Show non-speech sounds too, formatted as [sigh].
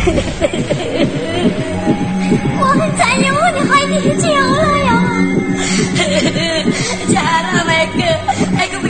[laughs] 我很在意我的孩子他叫样啊嘿 [laughs] 家人们个个不